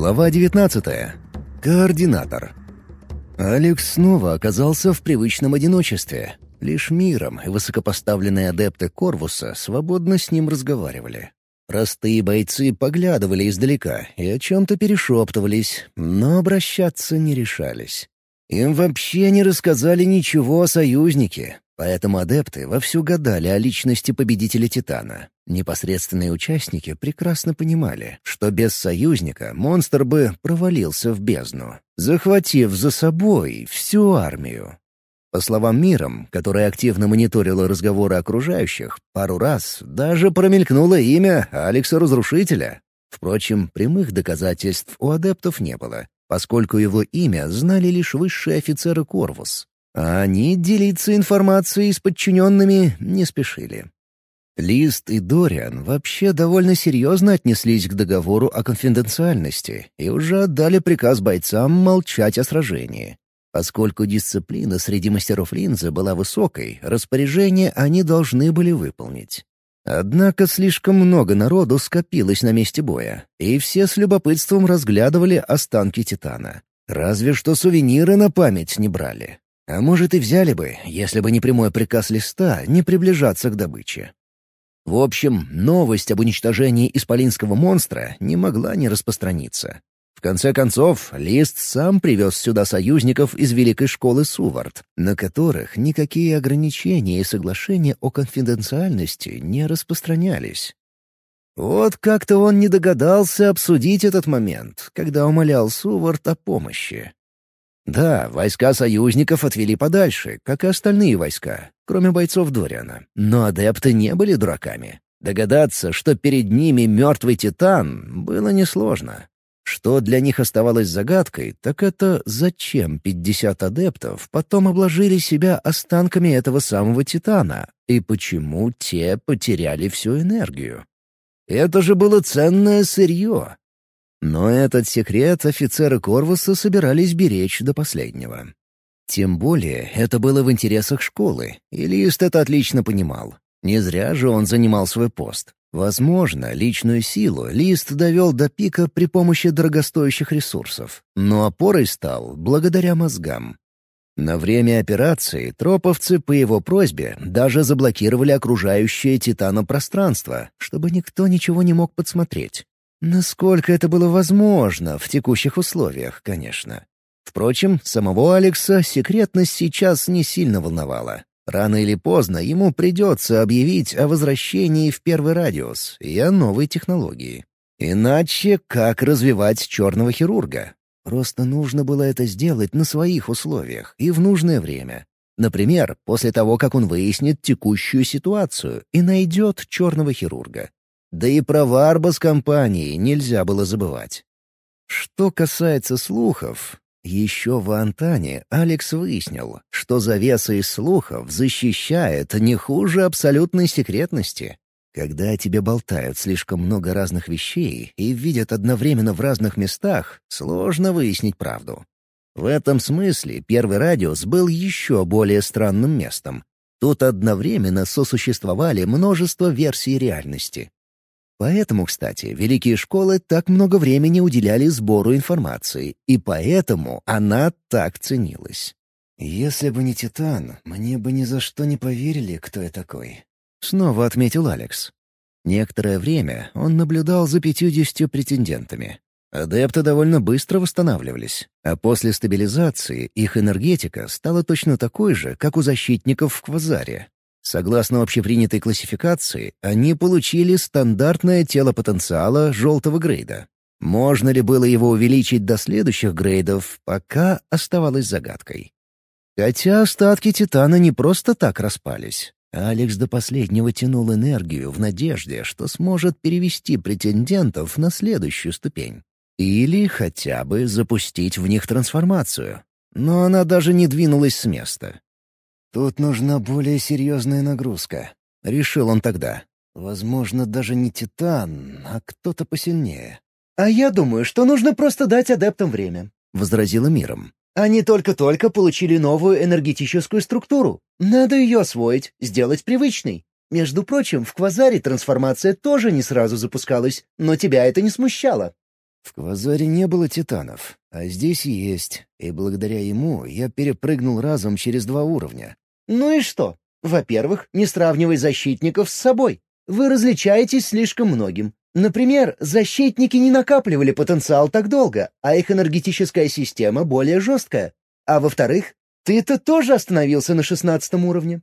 Глава 19. Координатор. Алекс снова оказался в привычном одиночестве. Лишь миром и высокопоставленные адепты Корвуса свободно с ним разговаривали. Простые бойцы поглядывали издалека и о чем-то перешептывались, но обращаться не решались. Им вообще не рассказали ничего о союзнике, поэтому адепты вовсю гадали о личности победителя Титана. Непосредственные участники прекрасно понимали, что без союзника монстр бы провалился в бездну, захватив за собой всю армию. По словам Миром, которая активно мониторила разговоры окружающих, пару раз даже промелькнуло имя Алекса Разрушителя. Впрочем, прямых доказательств у адептов не было, поскольку его имя знали лишь высшие офицеры Корвус, а они делиться информацией с подчиненными не спешили. Лист и Дориан вообще довольно серьезно отнеслись к договору о конфиденциальности и уже отдали приказ бойцам молчать о сражении. Поскольку дисциплина среди мастеров линзы была высокой, распоряжение они должны были выполнить. Однако слишком много народу скопилось на месте боя, и все с любопытством разглядывали останки Титана. Разве что сувениры на память не брали. А может и взяли бы, если бы не прямой приказ листа не приближаться к добыче. В общем, новость об уничтожении исполинского монстра не могла не распространиться. В конце концов, Лист сам привез сюда союзников из Великой школы Сувард, на которых никакие ограничения и соглашения о конфиденциальности не распространялись. Вот как-то он не догадался обсудить этот момент, когда умолял Сувард о помощи. Да, войска союзников отвели подальше, как и остальные войска, кроме бойцов Дориана. Но адепты не были дураками. Догадаться, что перед ними мертвый Титан, было несложно. Что для них оставалось загадкой, так это зачем 50 адептов потом обложили себя останками этого самого Титана, и почему те потеряли всю энергию. Это же было ценное сырье. Но этот секрет офицеры Корвуса собирались беречь до последнего. Тем более это было в интересах школы, и Лист это отлично понимал. Не зря же он занимал свой пост. Возможно, личную силу Лист довел до пика при помощи дорогостоящих ресурсов, но опорой стал благодаря мозгам. На время операции троповцы по его просьбе даже заблокировали окружающее Титана пространство, чтобы никто ничего не мог подсмотреть. Насколько это было возможно в текущих условиях, конечно. Впрочем, самого Алекса секретность сейчас не сильно волновала. Рано или поздно ему придется объявить о возвращении в первый радиус и о новой технологии. Иначе как развивать черного хирурга? Просто нужно было это сделать на своих условиях и в нужное время. Например, после того, как он выяснит текущую ситуацию и найдет черного хирурга. Да и про Варба с компанией нельзя было забывать. Что касается слухов, еще в Антане Алекс выяснил, что завеса из слухов защищает не хуже абсолютной секретности. Когда тебе болтают слишком много разных вещей и видят одновременно в разных местах, сложно выяснить правду. В этом смысле первый радиус был еще более странным местом. Тут одновременно сосуществовали множество версий реальности. Поэтому, кстати, великие школы так много времени уделяли сбору информации, и поэтому она так ценилась. «Если бы не Титан, мне бы ни за что не поверили, кто я такой», — снова отметил Алекс. Некоторое время он наблюдал за пятьюдесятью претендентами. Адепты довольно быстро восстанавливались, а после стабилизации их энергетика стала точно такой же, как у защитников в Квазаре. Согласно общепринятой классификации, они получили стандартное тело потенциала желтого грейда. Можно ли было его увеличить до следующих грейдов, пока оставалось загадкой. Хотя остатки Титана не просто так распались. Алекс до последнего тянул энергию в надежде, что сможет перевести претендентов на следующую ступень. Или хотя бы запустить в них трансформацию. Но она даже не двинулась с места. «Тут нужна более серьезная нагрузка», — решил он тогда. «Возможно, даже не Титан, а кто-то посильнее». «А я думаю, что нужно просто дать адептам время», — возразила Миром. «Они только-только получили новую энергетическую структуру. Надо ее освоить, сделать привычной. Между прочим, в Квазаре трансформация тоже не сразу запускалась, но тебя это не смущало». В Квазаре не было титанов, а здесь есть, и благодаря ему я перепрыгнул разом через два уровня. Ну и что? Во-первых, не сравнивай защитников с собой. Вы различаетесь слишком многим. Например, защитники не накапливали потенциал так долго, а их энергетическая система более жесткая. А во-вторых, ты-то тоже остановился на шестнадцатом уровне.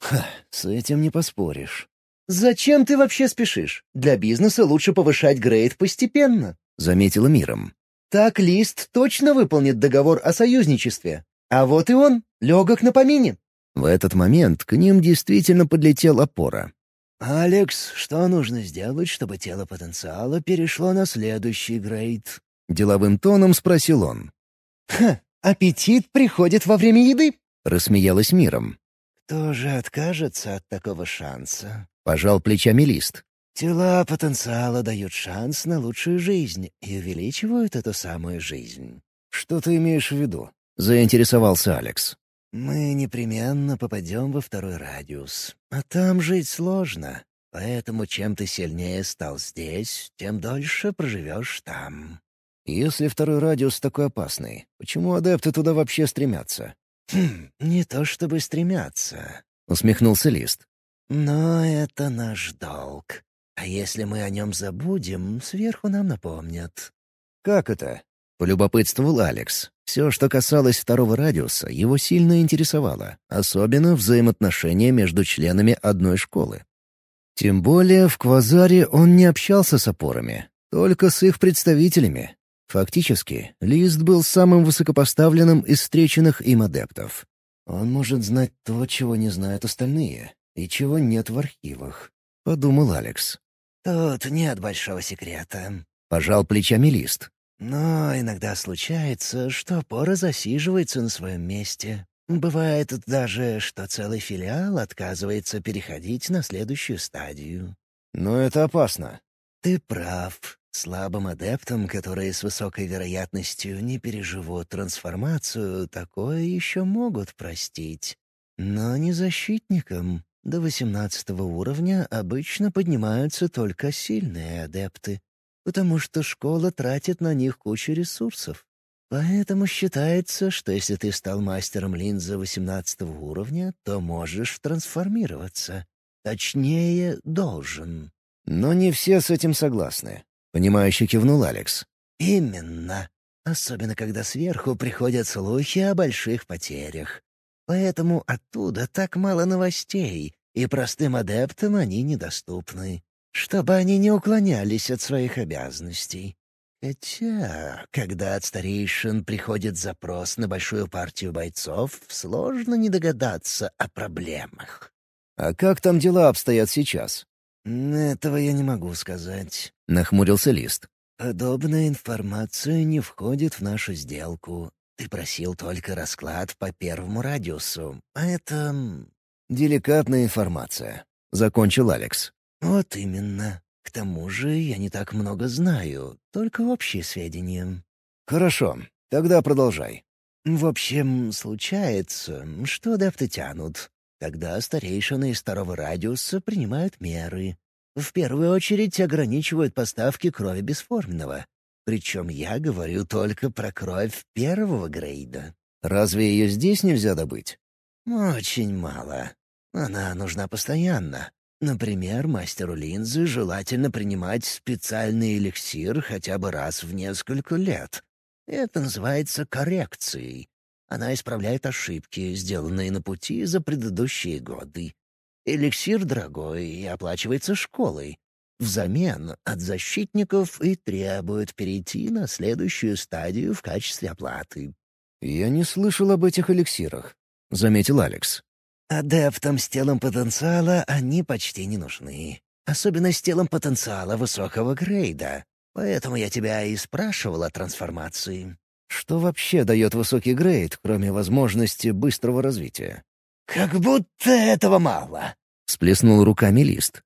Ха, с этим не поспоришь. Зачем ты вообще спешишь? Для бизнеса лучше повышать грейд постепенно. — заметила Миром. «Так Лист точно выполнит договор о союзничестве. А вот и он, легок на помине». В этот момент к ним действительно подлетел опора. «Алекс, что нужно сделать, чтобы тело потенциала перешло на следующий грейд?» — деловым тоном спросил он. «Ха, аппетит приходит во время еды», — рассмеялась миром. «Кто же откажется от такого шанса?» — пожал плечами Лист. Тела потенциала дают шанс на лучшую жизнь и увеличивают эту самую жизнь. «Что ты имеешь в виду?» — заинтересовался Алекс. «Мы непременно попадем во второй радиус, а там жить сложно, поэтому чем ты сильнее стал здесь, тем дольше проживешь там». «Если второй радиус такой опасный, почему адепты туда вообще стремятся?» «Хм, не то чтобы стремятся», — усмехнулся Лист. «Но это наш долг. А если мы о нем забудем, сверху нам напомнят». «Как это?» — полюбопытствовал Алекс. Все, что касалось второго радиуса, его сильно интересовало, особенно взаимоотношения между членами одной школы. Тем более в Квазаре он не общался с опорами, только с их представителями. Фактически, Лист был самым высокопоставленным из встреченных им адептов. Он может знать то, чего не знают остальные, и чего нет в архивах, — подумал Алекс. «Тут нет большого секрета», — пожал плечами лист. «Но иногда случается, что опора засиживается на своем месте. Бывает даже, что целый филиал отказывается переходить на следующую стадию». «Но это опасно». «Ты прав. Слабым адептам, которые с высокой вероятностью не переживут трансформацию, такое еще могут простить. Но не защитникам. До восемнадцатого уровня обычно поднимаются только сильные адепты, потому что школа тратит на них кучу ресурсов. Поэтому считается, что если ты стал мастером линзы восемнадцатого уровня, то можешь трансформироваться. Точнее, должен. Но не все с этим согласны. Понимающе кивнул Алекс. Именно. Особенно, когда сверху приходят слухи о больших потерях. Поэтому оттуда так мало новостей, и простым адептам они недоступны, чтобы они не уклонялись от своих обязанностей. Хотя, когда от старейшин приходит запрос на большую партию бойцов, сложно не догадаться о проблемах. «А как там дела обстоят сейчас?» «Этого я не могу сказать», — нахмурился Лист. «Подобная информация не входит в нашу сделку. Ты просил только расклад по первому радиусу, а это...» «Деликатная информация», — закончил Алекс. «Вот именно. К тому же я не так много знаю, только общие сведения». «Хорошо, тогда продолжай». «В общем, случается, что адепты тянут. Тогда старейшины из второго радиуса принимают меры. В первую очередь ограничивают поставки крови бесформенного. Причем я говорю только про кровь первого грейда. Разве ее здесь нельзя добыть? Очень мало. Она нужна постоянно. Например, мастеру линзы желательно принимать специальный эликсир хотя бы раз в несколько лет. Это называется коррекцией. Она исправляет ошибки, сделанные на пути за предыдущие годы. Эликсир дорогой и оплачивается школой, Взамен от защитников и требуют перейти на следующую стадию в качестве оплаты. «Я не слышал об этих эликсирах», — заметил Алекс. «Адептам с телом потенциала они почти не нужны. Особенно с телом потенциала высокого грейда. Поэтому я тебя и спрашивал о трансформации». «Что вообще дает высокий грейд, кроме возможности быстрого развития?» «Как будто этого мало», — всплеснул руками Лист.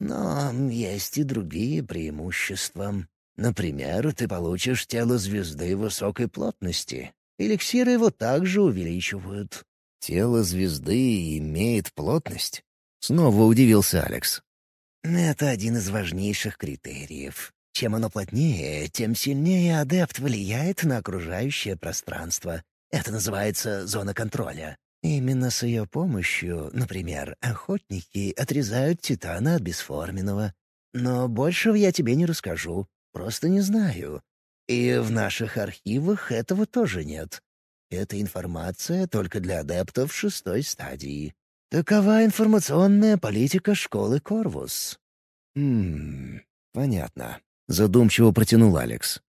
Но есть и другие преимущества. Например, ты получишь тело звезды высокой плотности. Эликсиры его также увеличивают. «Тело звезды имеет плотность?» Снова удивился Алекс. Это один из важнейших критериев. Чем оно плотнее, тем сильнее адепт влияет на окружающее пространство. Это называется зона контроля. Именно с ее помощью, например, охотники отрезают титана от бесформенного. Но большего я тебе не расскажу, просто не знаю. И в наших архивах этого тоже нет. Эта информация только для адептов шестой стадии. Такова информационная политика школы Корвус. «Хм, понятно», — задумчиво протянул Алекс.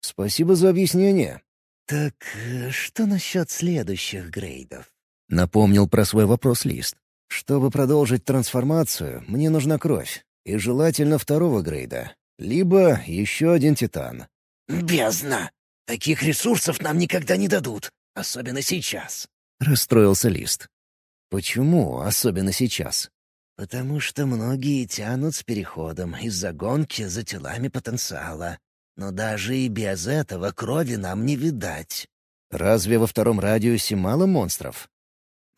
«Спасибо за объяснение». «Так э, что насчет следующих грейдов?» — напомнил про свой вопрос Лист. «Чтобы продолжить трансформацию, мне нужна кровь, и желательно второго грейда, либо еще один титан». «Бездна! Таких ресурсов нам никогда не дадут, особенно сейчас», — расстроился Лист. «Почему особенно сейчас?» «Потому что многие тянут с переходом из-за гонки за телами потенциала. Но даже и без этого крови нам не видать». «Разве во втором радиусе мало монстров?»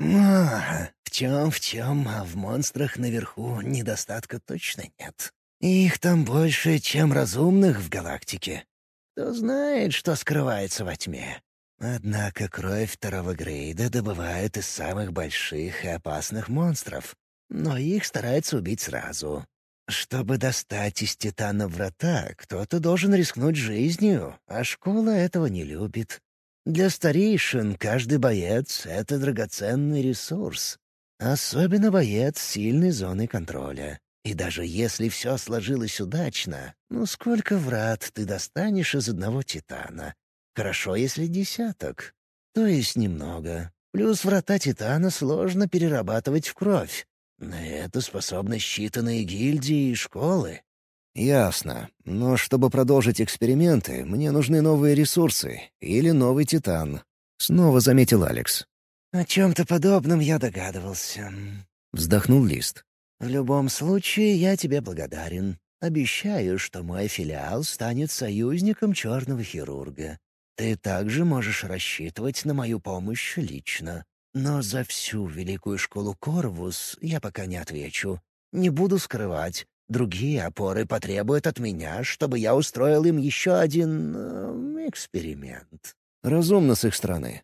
А, в чем, в чем, а в монстрах наверху недостатка точно нет. Их там больше, чем разумных в галактике. Кто знает, что скрывается во тьме. Однако кровь второго грейда добывают из самых больших и опасных монстров, но их стараются убить сразу. Чтобы достать из Титана врата, кто-то должен рискнуть жизнью, а школа этого не любит. Для старейшин каждый боец — это драгоценный ресурс. Особенно боец сильной зоны контроля. И даже если все сложилось удачно, ну сколько врат ты достанешь из одного титана? Хорошо, если десяток. То есть немного. Плюс врата титана сложно перерабатывать в кровь. На это способны считанные гильдии и школы. «Ясно. Но чтобы продолжить эксперименты, мне нужны новые ресурсы или новый Титан», — снова заметил Алекс. «О чем-то подобном я догадывался», — вздохнул Лист. «В любом случае, я тебе благодарен. Обещаю, что мой филиал станет союзником черного хирурга. Ты также можешь рассчитывать на мою помощь лично. Но за всю великую школу Корвус я пока не отвечу. Не буду скрывать, Другие опоры потребуют от меня, чтобы я устроил им еще один э, эксперимент. Разумно с их стороны.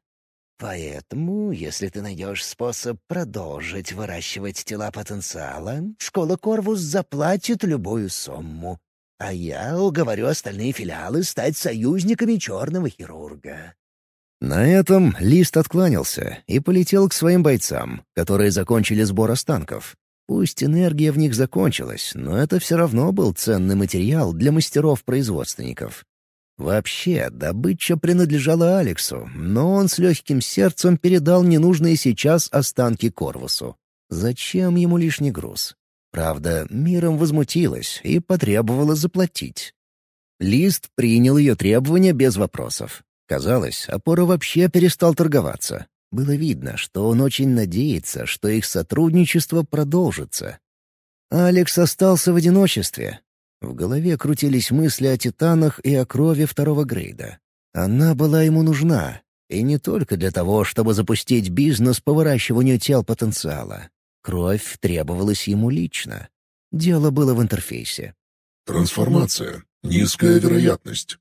Поэтому, если ты найдешь способ продолжить выращивать тела потенциала, школа Корвус заплатит любую сумму. А я уговорю остальные филиалы стать союзниками черного хирурга. На этом Лист откланялся и полетел к своим бойцам, которые закончили сбор останков. Пусть энергия в них закончилась, но это все равно был ценный материал для мастеров-производственников. Вообще, добыча принадлежала Алексу, но он с легким сердцем передал ненужные сейчас останки Корвусу. Зачем ему лишний груз? Правда, миром возмутилась и потребовала заплатить. Лист принял ее требования без вопросов. Казалось, опора вообще перестал торговаться. Было видно, что он очень надеется, что их сотрудничество продолжится. Алекс остался в одиночестве. В голове крутились мысли о титанах и о крови второго грейда. Она была ему нужна, и не только для того, чтобы запустить бизнес по выращиванию тел потенциала. Кровь требовалась ему лично. Дело было в интерфейсе. Трансформация. Низкая вероятность.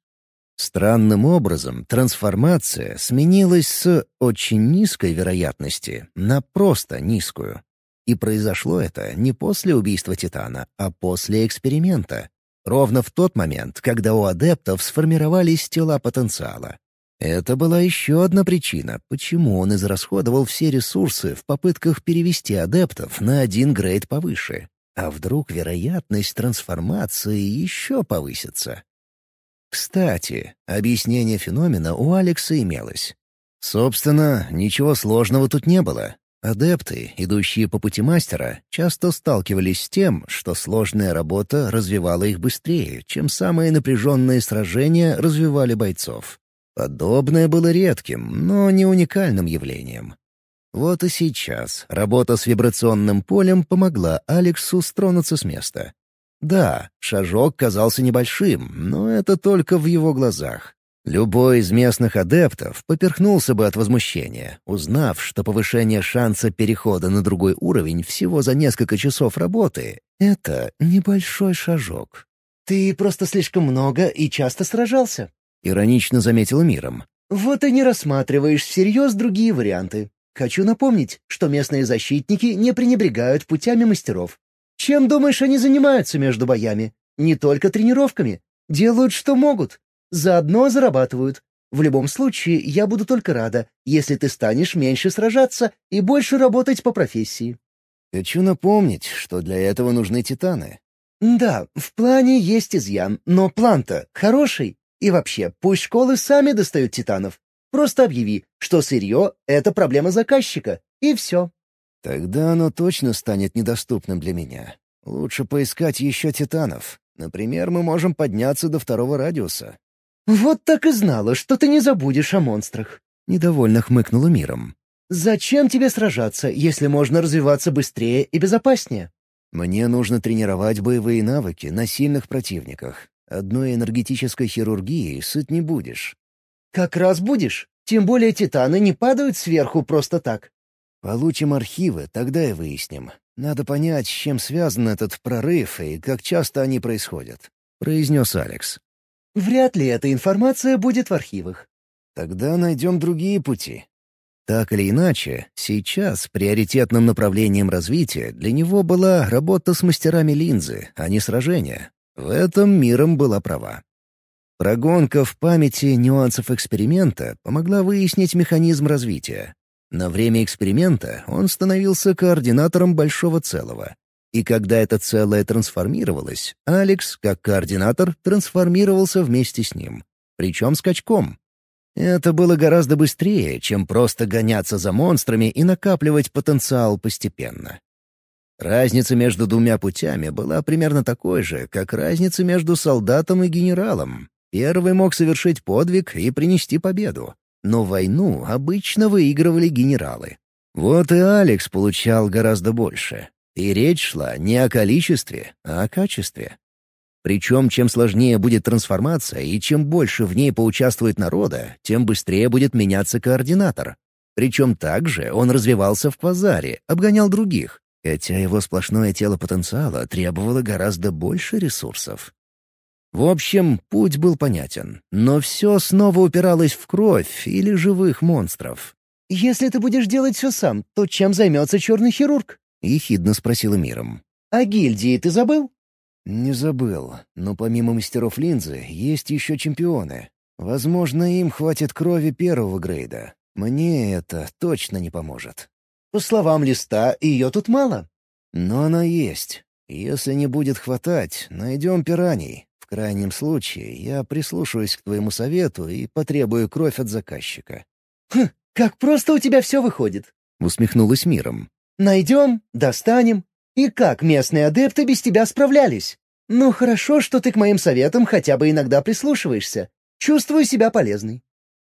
Странным образом трансформация сменилась с очень низкой вероятности на просто низкую. И произошло это не после убийства Титана, а после эксперимента. Ровно в тот момент, когда у адептов сформировались тела потенциала. Это была еще одна причина, почему он израсходовал все ресурсы в попытках перевести адептов на один грейд повыше. А вдруг вероятность трансформации еще повысится? Кстати, объяснение феномена у Алекса имелось. Собственно, ничего сложного тут не было. Адепты, идущие по пути мастера, часто сталкивались с тем, что сложная работа развивала их быстрее, чем самые напряженные сражения развивали бойцов. Подобное было редким, но не уникальным явлением. Вот и сейчас работа с вибрационным полем помогла Алексу стронуться с места. Да, шажок казался небольшим, но это только в его глазах. Любой из местных адептов поперхнулся бы от возмущения, узнав, что повышение шанса перехода на другой уровень всего за несколько часов работы — это небольшой шажок. «Ты просто слишком много и часто сражался», — иронично заметил Миром. «Вот и не рассматриваешь всерьез другие варианты. Хочу напомнить, что местные защитники не пренебрегают путями мастеров. Чем, думаешь, они занимаются между боями? Не только тренировками. Делают, что могут. Заодно зарабатывают. В любом случае, я буду только рада, если ты станешь меньше сражаться и больше работать по профессии». «Хочу напомнить, что для этого нужны титаны». «Да, в плане есть изъян, но план-то хороший. И вообще, пусть школы сами достают титанов. Просто объяви, что сырье — это проблема заказчика, и все». «Тогда оно точно станет недоступным для меня. Лучше поискать еще титанов. Например, мы можем подняться до второго радиуса. «Вот так и знала, что ты не забудешь о монстрах», — недовольно хмыкнула миром. «Зачем тебе сражаться, если можно развиваться быстрее и безопаснее?» «Мне нужно тренировать боевые навыки на сильных противниках. Одной энергетической хирургией сыт не будешь». «Как раз будешь. Тем более титаны не падают сверху просто так». «Получим архивы, тогда и выясним. Надо понять, с чем связан этот прорыв и как часто они происходят», — произнес Алекс. Вряд ли эта информация будет в архивах. Тогда найдем другие пути. Так или иначе, сейчас приоритетным направлением развития для него была работа с мастерами линзы, а не сражения. В этом миром была права. Прогонка в памяти нюансов эксперимента помогла выяснить механизм развития. На время эксперимента он становился координатором большого целого. И когда это целое трансформировалось, Алекс, как координатор, трансформировался вместе с ним. Причем скачком. Это было гораздо быстрее, чем просто гоняться за монстрами и накапливать потенциал постепенно. Разница между двумя путями была примерно такой же, как разница между солдатом и генералом. Первый мог совершить подвиг и принести победу. Но войну обычно выигрывали генералы. Вот и Алекс получал гораздо больше. И речь шла не о количестве, а о качестве. Причем, чем сложнее будет трансформация и чем больше в ней поучаствует народа, тем быстрее будет меняться координатор. Причем также он развивался в квазаре, обгонял других, хотя его сплошное тело потенциала требовало гораздо больше ресурсов. В общем, путь был понятен, но все снова упиралось в кровь или живых монстров. «Если ты будешь делать все сам, то чем займется черный хирург?» — ехидно спросила Миром. «А гильдии ты забыл?» «Не забыл. Но помимо мастеров линзы, есть еще чемпионы. Возможно, им хватит крови первого грейда. Мне это точно не поможет». «По словам Листа, ее тут мало». «Но она есть. Если не будет хватать, найдем пираний. В крайнем случае, я прислушаюсь к твоему совету и потребую кровь от заказчика». «Хм, как просто у тебя все выходит!» — усмехнулась миром. Найдем, достанем. И как местные адепты без тебя справлялись? Ну, хорошо, что ты к моим советам хотя бы иногда прислушиваешься. Чувствую себя полезной».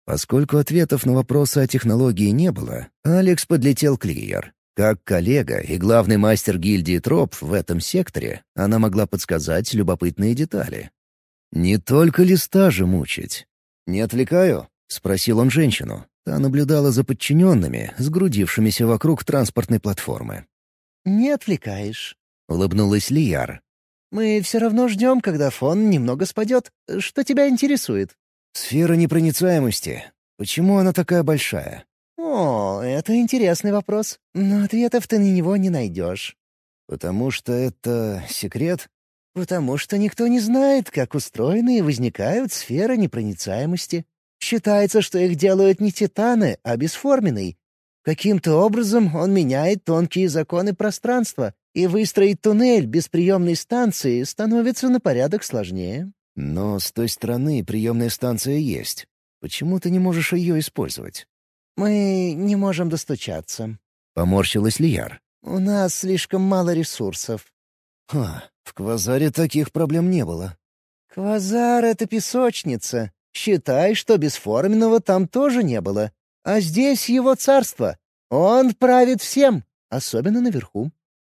Поскольку ответов на вопросы о технологии не было, Алекс подлетел к Лиер. Как коллега и главный мастер гильдии Троп в этом секторе, она могла подсказать любопытные детали. Не только листа же мучить. «Не отвлекаю?» — спросил он женщину. Та наблюдала за подчиненными, сгрудившимися вокруг транспортной платформы. «Не отвлекаешь», — улыбнулась Лияр. «Мы все равно ждем, когда фон немного спадет. Что тебя интересует?» «Сфера непроницаемости. Почему она такая большая?» «О, это интересный вопрос, но ответов ты на него не найдешь». «Потому что это секрет?» «Потому что никто не знает, как устроены и возникают сферы непроницаемости. Считается, что их делают не титаны, а бесформенный. Каким-то образом он меняет тонкие законы пространства, и выстроить туннель без приемной станции становится на порядок сложнее. Но с той стороны приемная станция есть. Почему ты не можешь ее использовать? Мы не можем достучаться. Поморщилась Лияр. У нас слишком мало ресурсов. Ха, в Квазаре таких проблем не было. Квазар — это песочница. Считай, что бесформенного там тоже не было. А здесь его царство. Он правит всем, особенно наверху».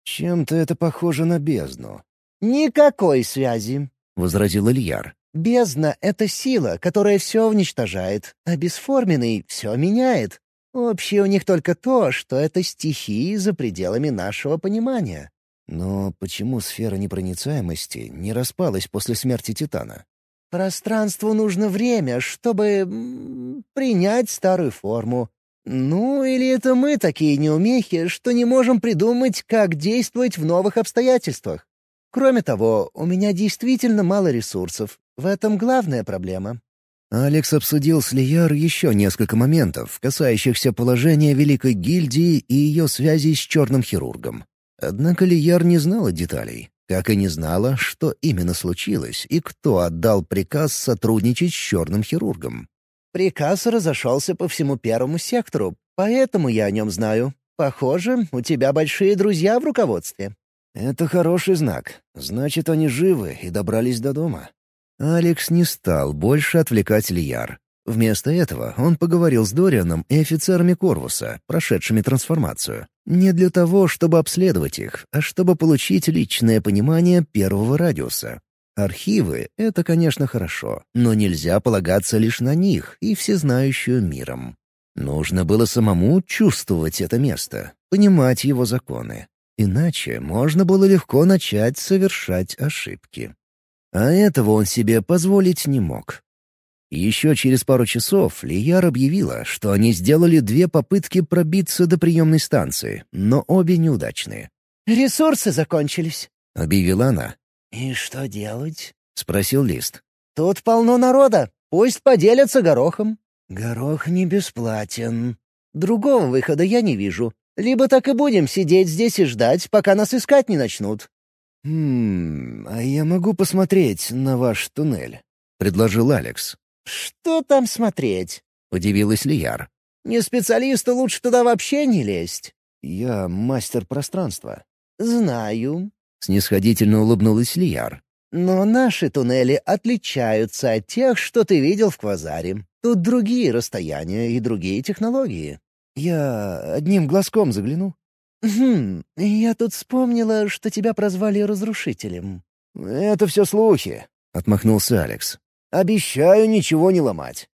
«Чем-то это похоже на бездну». «Никакой связи», — возразил Ильяр. «Бездна — это сила, которая все уничтожает, а бесформенный все меняет. Общее у них только то, что это стихии за пределами нашего понимания». Но почему сфера непроницаемости не распалась после смерти Титана? Пространству нужно время, чтобы принять старую форму. Ну, или это мы такие неумехи, что не можем придумать, как действовать в новых обстоятельствах. Кроме того, у меня действительно мало ресурсов. В этом главная проблема. Алекс обсудил с Лияр еще несколько моментов, касающихся положения Великой Гильдии и ее связей с Черным Хирургом. Однако Лияр не знала деталей, как и не знала, что именно случилось и кто отдал приказ сотрудничать с Черным Хирургом. «Приказ разошелся по всему первому сектору, поэтому я о нем знаю. Похоже, у тебя большие друзья в руководстве». «Это хороший знак. Значит, они живы и добрались до дома». Алекс не стал больше отвлекать Лияр. Вместо этого он поговорил с Дорианом и офицерами Корвуса, прошедшими трансформацию. Не для того, чтобы обследовать их, а чтобы получить личное понимание первого радиуса. Архивы — это, конечно, хорошо, но нельзя полагаться лишь на них и всезнающую миром. Нужно было самому чувствовать это место, понимать его законы. Иначе можно было легко начать совершать ошибки. А этого он себе позволить не мог. Еще через пару часов Лияр объявила, что они сделали две попытки пробиться до приемной станции, но обе неудачные. «Ресурсы закончились», — объявила она. «И что делать?» — спросил Лист. «Тут полно народа. Пусть поделятся горохом». «Горох не бесплатен». «Другого выхода я не вижу. Либо так и будем сидеть здесь и ждать, пока нас искать не начнут». «Хм, а я могу посмотреть на ваш туннель?» — предложил Алекс. «Что там смотреть?» — удивилась Лияр. «Не специалисту лучше туда вообще не лезть». «Я мастер пространства». «Знаю», — снисходительно улыбнулась Лияр. «Но наши туннели отличаются от тех, что ты видел в Квазаре. Тут другие расстояния и другие технологии». «Я одним глазком загляну». «Хм, я тут вспомнила, что тебя прозвали Разрушителем». «Это все слухи», — отмахнулся Алекс. Обещаю ничего не ломать.